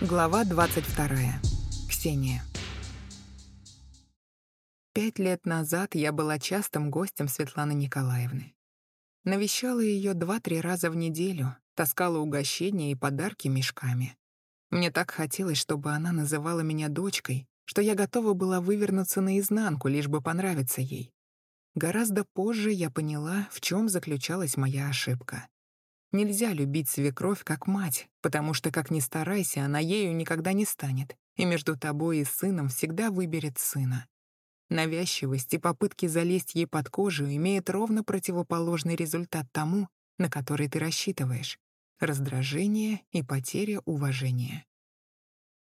Глава 22. Ксения. Пять лет назад я была частым гостем Светланы Николаевны. Навещала ее два-три раза в неделю, таскала угощения и подарки мешками. Мне так хотелось, чтобы она называла меня дочкой, что я готова была вывернуться наизнанку, лишь бы понравиться ей. Гораздо позже я поняла, в чем заключалась моя ошибка. Нельзя любить свекровь как мать, потому что, как ни старайся, она ею никогда не станет, и между тобой и сыном всегда выберет сына. Навязчивость и попытки залезть ей под кожу имеют ровно противоположный результат тому, на который ты рассчитываешь — раздражение и потеря уважения.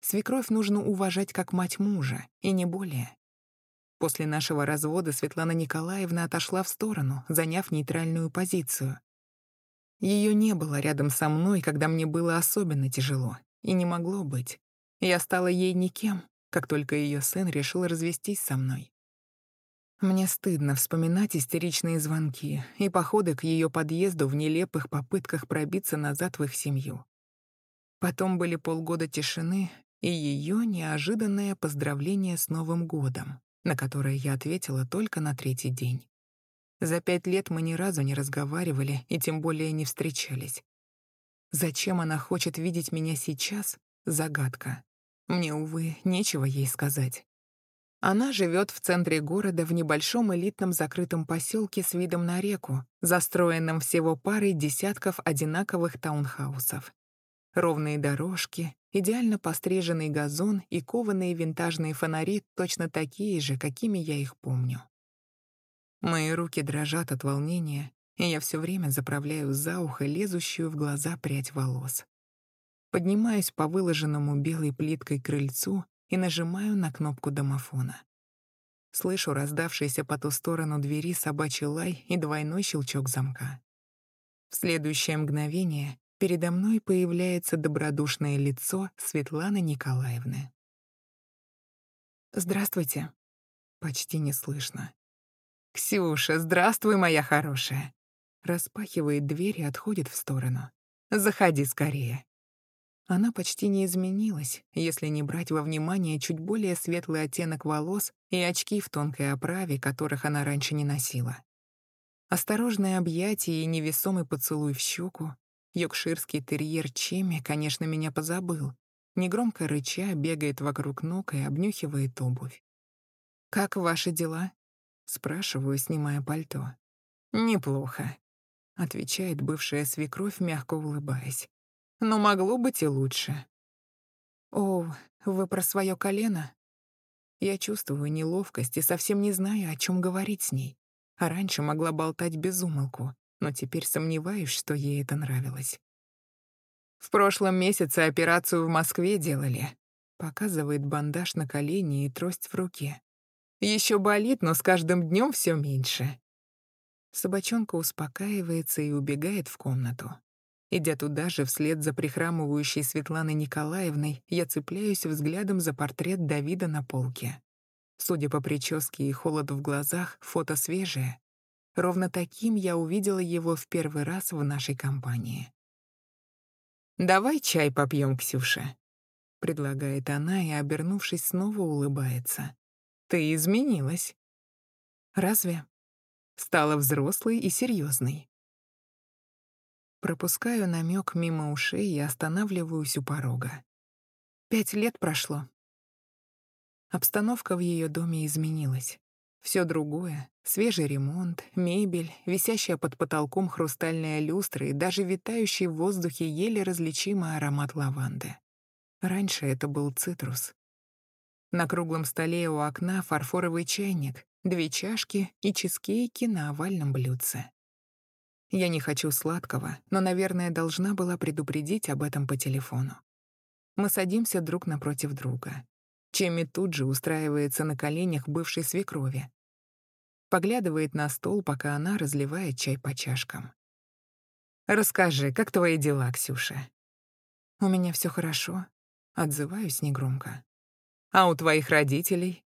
Свекровь нужно уважать как мать мужа, и не более. После нашего развода Светлана Николаевна отошла в сторону, заняв нейтральную позицию, ее не было рядом со мной, когда мне было особенно тяжело, и не могло быть. Я стала ей никем, как только ее сын решил развестись со мной. Мне стыдно вспоминать истеричные звонки и походы к ее подъезду в нелепых попытках пробиться назад в их семью. Потом были полгода тишины и ее неожиданное поздравление с Новым годом, на которое я ответила только на третий день. За пять лет мы ни разу не разговаривали и тем более не встречались. Зачем она хочет видеть меня сейчас — загадка. Мне, увы, нечего ей сказать. Она живет в центре города в небольшом элитном закрытом поселке с видом на реку, застроенном всего парой десятков одинаковых таунхаусов. Ровные дорожки, идеально постриженный газон и кованые винтажные фонари точно такие же, какими я их помню. Мои руки дрожат от волнения, и я все время заправляю за ухо лезущую в глаза прядь волос. Поднимаюсь по выложенному белой плиткой крыльцу и нажимаю на кнопку домофона. Слышу раздавшийся по ту сторону двери собачий лай и двойной щелчок замка. В следующее мгновение передо мной появляется добродушное лицо Светланы Николаевны. «Здравствуйте». Почти не слышно. «Ксюша, здравствуй, моя хорошая!» Распахивает дверь и отходит в сторону. «Заходи скорее!» Она почти не изменилась, если не брать во внимание чуть более светлый оттенок волос и очки в тонкой оправе, которых она раньше не носила. Осторожное объятие и невесомый поцелуй в щеку. Йоркширский терьер Чеми, конечно, меня позабыл. Негромко рыча бегает вокруг ног и обнюхивает обувь. «Как ваши дела?» Спрашиваю, снимая пальто. «Неплохо», — отвечает бывшая свекровь, мягко улыбаясь. «Но могло быть и лучше». «О, вы про свое колено?» Я чувствую неловкость и совсем не знаю, о чем говорить с ней. А раньше могла болтать без умолку, но теперь сомневаюсь, что ей это нравилось. «В прошлом месяце операцию в Москве делали», — показывает бандаж на колени и трость в руке. Еще болит, но с каждым днем все меньше. Собачонка успокаивается и убегает в комнату. Идя туда же, вслед за прихрамывающей Светланой Николаевной, я цепляюсь взглядом за портрет Давида на полке. Судя по прическе и холоду в глазах, фото свежее. Ровно таким я увидела его в первый раз в нашей компании. «Давай чай попьем, Ксюша», — предлагает она и, обернувшись, снова улыбается. Ты изменилась. Разве? Стала взрослой и серьезной. Пропускаю намек мимо ушей и останавливаюсь у порога. Пять лет прошло. Обстановка в ее доме изменилась. Все другое — свежий ремонт, мебель, висящая под потолком хрустальная люстра и даже витающий в воздухе еле различимый аромат лаванды. Раньше это был цитрус. На круглом столе у окна фарфоровый чайник, две чашки и чизкейки на овальном блюдце. Я не хочу сладкого, но, наверное, должна была предупредить об этом по телефону. Мы садимся друг напротив друга. Чемми тут же устраивается на коленях бывшей свекрови. Поглядывает на стол, пока она разливает чай по чашкам. «Расскажи, как твои дела, Ксюша?» «У меня все хорошо», — отзываюсь негромко. А у твоих родителей?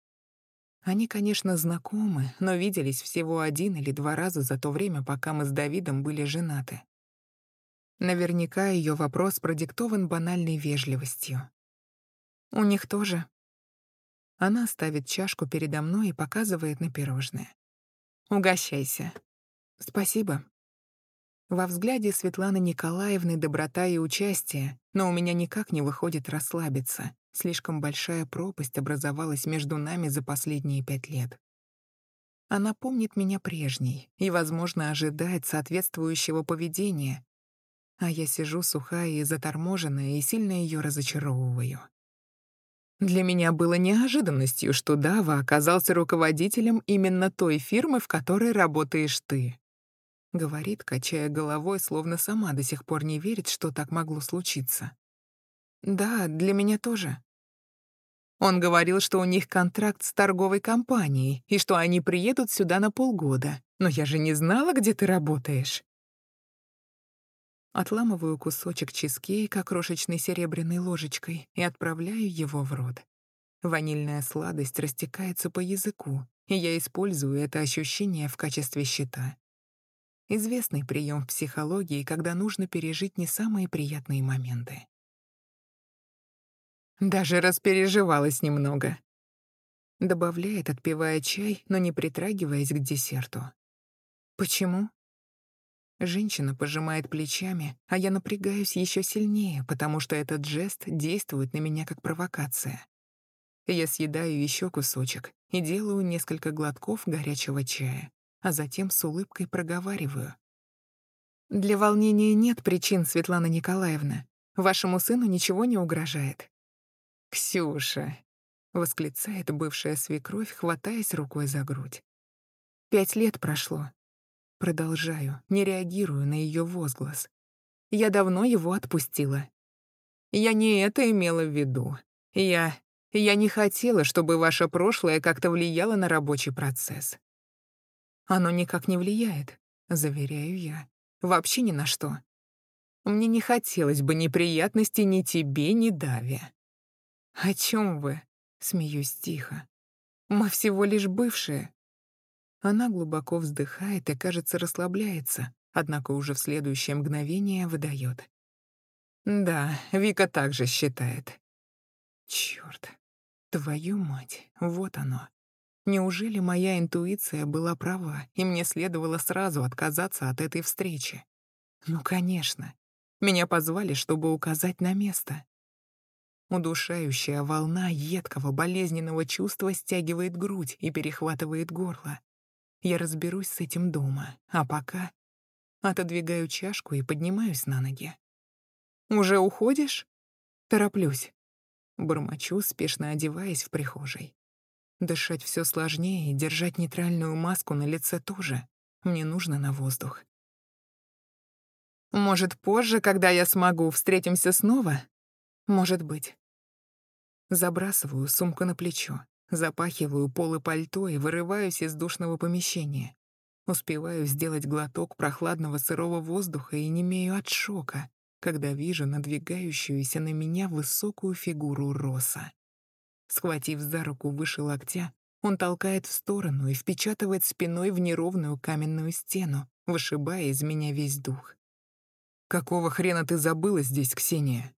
Они, конечно, знакомы, но виделись всего один или два раза за то время, пока мы с Давидом были женаты. Наверняка ее вопрос продиктован банальной вежливостью. У них тоже. Она ставит чашку передо мной и показывает на пирожное. Угощайся. Спасибо. Во взгляде Светланы Николаевны доброта и участие, но у меня никак не выходит расслабиться. Слишком большая пропасть образовалась между нами за последние пять лет. Она помнит меня прежней и, возможно, ожидает соответствующего поведения. А я сижу сухая и заторможенная и сильно ее разочаровываю. Для меня было неожиданностью, что Дава оказался руководителем именно той фирмы, в которой работаешь ты. — говорит, качая головой, словно сама до сих пор не верит, что так могло случиться. «Да, для меня тоже». Он говорил, что у них контракт с торговой компанией и что они приедут сюда на полгода. Но я же не знала, где ты работаешь. Отламываю кусочек чизкейка крошечной серебряной ложечкой и отправляю его в рот. Ванильная сладость растекается по языку, и я использую это ощущение в качестве щита. Известный прием в психологии, когда нужно пережить не самые приятные моменты. Даже распереживалась немного. Добавляет, отпивая чай, но не притрагиваясь к десерту. Почему? Женщина пожимает плечами, а я напрягаюсь еще сильнее, потому что этот жест действует на меня как провокация. Я съедаю еще кусочек и делаю несколько глотков горячего чая а затем с улыбкой проговариваю. «Для волнения нет причин, Светлана Николаевна. Вашему сыну ничего не угрожает». «Ксюша», — восклицает бывшая свекровь, хватаясь рукой за грудь. «Пять лет прошло». Продолжаю, не реагирую на ее возглас. Я давно его отпустила. Я не это имела в виду. Я... Я не хотела, чтобы ваше прошлое как-то влияло на рабочий процесс. Оно никак не влияет, заверяю я. Вообще ни на что. Мне не хотелось бы неприятностей ни тебе, ни Даве. О чем вы? Смеюсь тихо. Мы всего лишь бывшие. Она глубоко вздыхает и, кажется, расслабляется, однако уже в следующее мгновение выдает. Да, Вика также считает. Черт, твою мать, вот оно. Неужели моя интуиция была права, и мне следовало сразу отказаться от этой встречи? Ну, конечно. Меня позвали, чтобы указать на место. Удушающая волна едкого болезненного чувства стягивает грудь и перехватывает горло. Я разберусь с этим дома, а пока отодвигаю чашку и поднимаюсь на ноги. «Уже уходишь?» «Тороплюсь». Бормочу, спешно одеваясь в прихожей. Дышать все сложнее, держать нейтральную маску на лице тоже. Мне нужно на воздух. Может, позже, когда я смогу, встретимся снова? Может быть. Забрасываю сумку на плечо, запахиваю полы пальто и вырываюсь из душного помещения. Успеваю сделать глоток прохладного сырого воздуха и немею от шока, когда вижу надвигающуюся на меня высокую фигуру Роса. Схватив за руку выше локтя, он толкает в сторону и впечатывает спиной в неровную каменную стену, вышибая из меня весь дух. «Какого хрена ты забыла здесь, Ксения?»